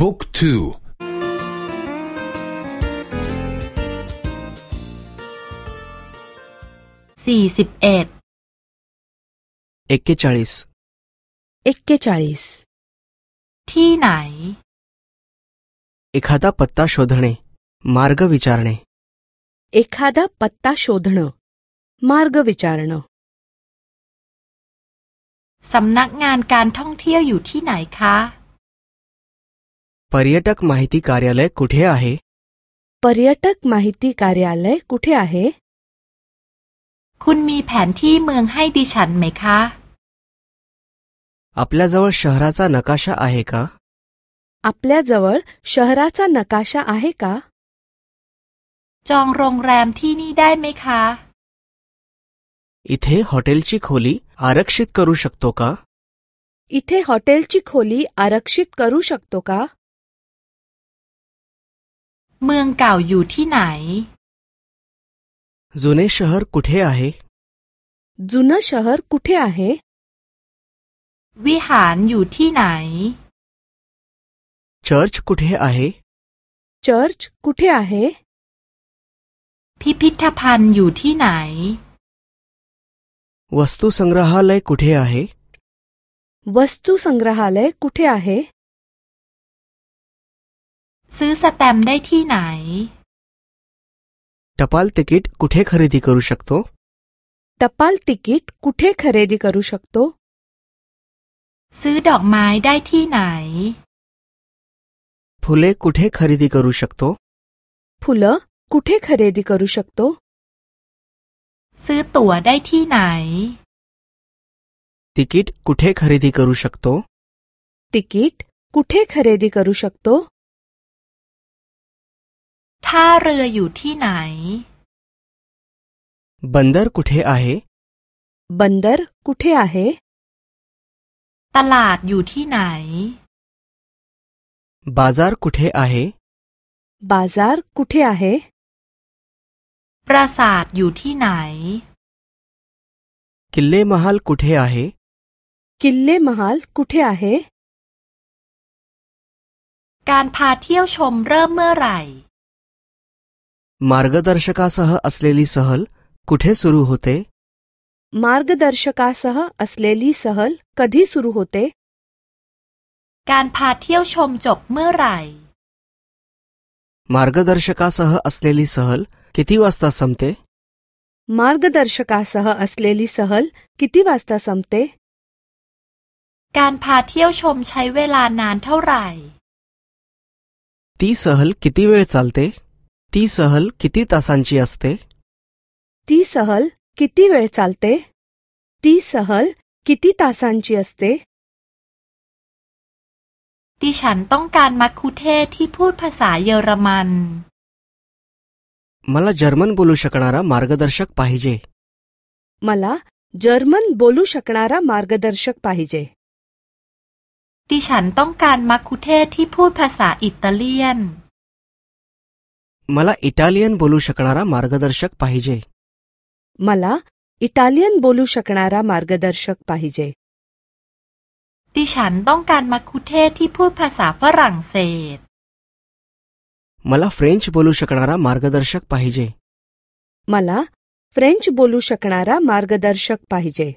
บุ๊กทู สี่สิบเอ็ด एक्केचाळीस एक्केचाळीस ที่ไหน एखादा पत्ता शोधणे मार्ग विचारणे एखादा पत्ता शोधणं मार्ग विचारणं สำนักงานการท่องเที่ยวอยู่ที่ไหนคะ पर्यटक माहिती कार्यालय कुठे आहे पर्यटक माहिती कार्यालय कुठे आहे คุณมีแผนที่เมืองให้ดิฉันไหมคะ आपल्याजवळ शहराचा नकाशा आहे का आपल्याजवळ शहराचा नकाशा आहे का จองโรงแรมที่นี่ได้ไหมคะ इथे हॉटेलची खोली आरक्षित करू शकतो का इथे हॉटेलची खोली आरक्षित करू शकतो का เมืองเก่าอยู่ที่ไหน जुने शहर कुठे आहे जुनं शहर कुठे आहे วิหารอยู่ที่ไหน चर्च कुठे आहे चर्च कुठे आहे พิพิธภัณฑ์อยู่ที่ไหน वस्तू संग्रहालय कुठे आहे वस्तू संग्रहालय कुठे आहे ซื้อสแตมป์ได้ที่ไหน टपाल तिकीट कुठे खरेदी करू शकतो टपाल तिकीट कुठे खरेदी करू शकतो ซื้อดอกไม้ได้ที่ไหน फुले कुठे खरेदी करू शकतो फुलं कुठे खरेदी करू शकतो ซื้อตั๋วได้ที่ไหน तिकीट कुठे खरेदी करू शकतो तिकीट कुठे खरेदी करू शकतो ท่าเรืออยู่ที่ไหน बंदर कुठे आहे बंदर कुठे आहे ตลาดอยู่ที่ไหน बाजार कुठे आहे बाजार कुठे आहे ปราสาทอยู่ที่ไหน किल्ले महाल कुठे आहे किल्ले महाल कुठे आहे การพาเที่ยวชมเริ่มเมื่อไหร่ मार्गदर्शकासह असलेली सहल कुठे सुरू होते मार्गदर्शकासह असलेली सहल कधी सुरू होते การพาเที่ยวชมจบเมื่อไหร่ मार्गदर्शकासह असलेली सहल किती वाजता संपते मार्गदर्शकासह असलेली सहल किती वाजता संपते การพาเที่ยวชมใช้เวลานานเท่าไหร่ ती सहल किती वेळ चालते ती सहल किती तासांची असते ती सहल किती वेळ चालते ती सहल किती तासांची असते ดิฉันต้องการมัคคุเทศก์ที่พูดภาษาเยอรมัน मला जर्मन बोलू शकणारा मार्गदर्शक पाहिजे मला जर्मन बोलू शकणारा मार्गदर्शक पाहिजे ดิฉันต้องการมัคคุเทศก์ที่พูดภาษาอิตาเลียน मला इटालियन बोलू शकणारा मार्गदर्शक पाहिजे मला इटालियन बोलू शकणारा मार्गदर्शक पाहिजे ดิฉันต้องการมัคคุเทศก์ที่พูดภาษาฝรั่งเศส मला फ्रेंच बोलू शकणारा मार्गदर्शक पाहिजे मला फ्रेंच बोलू शकणारा मार्गदर्शक पाहिजे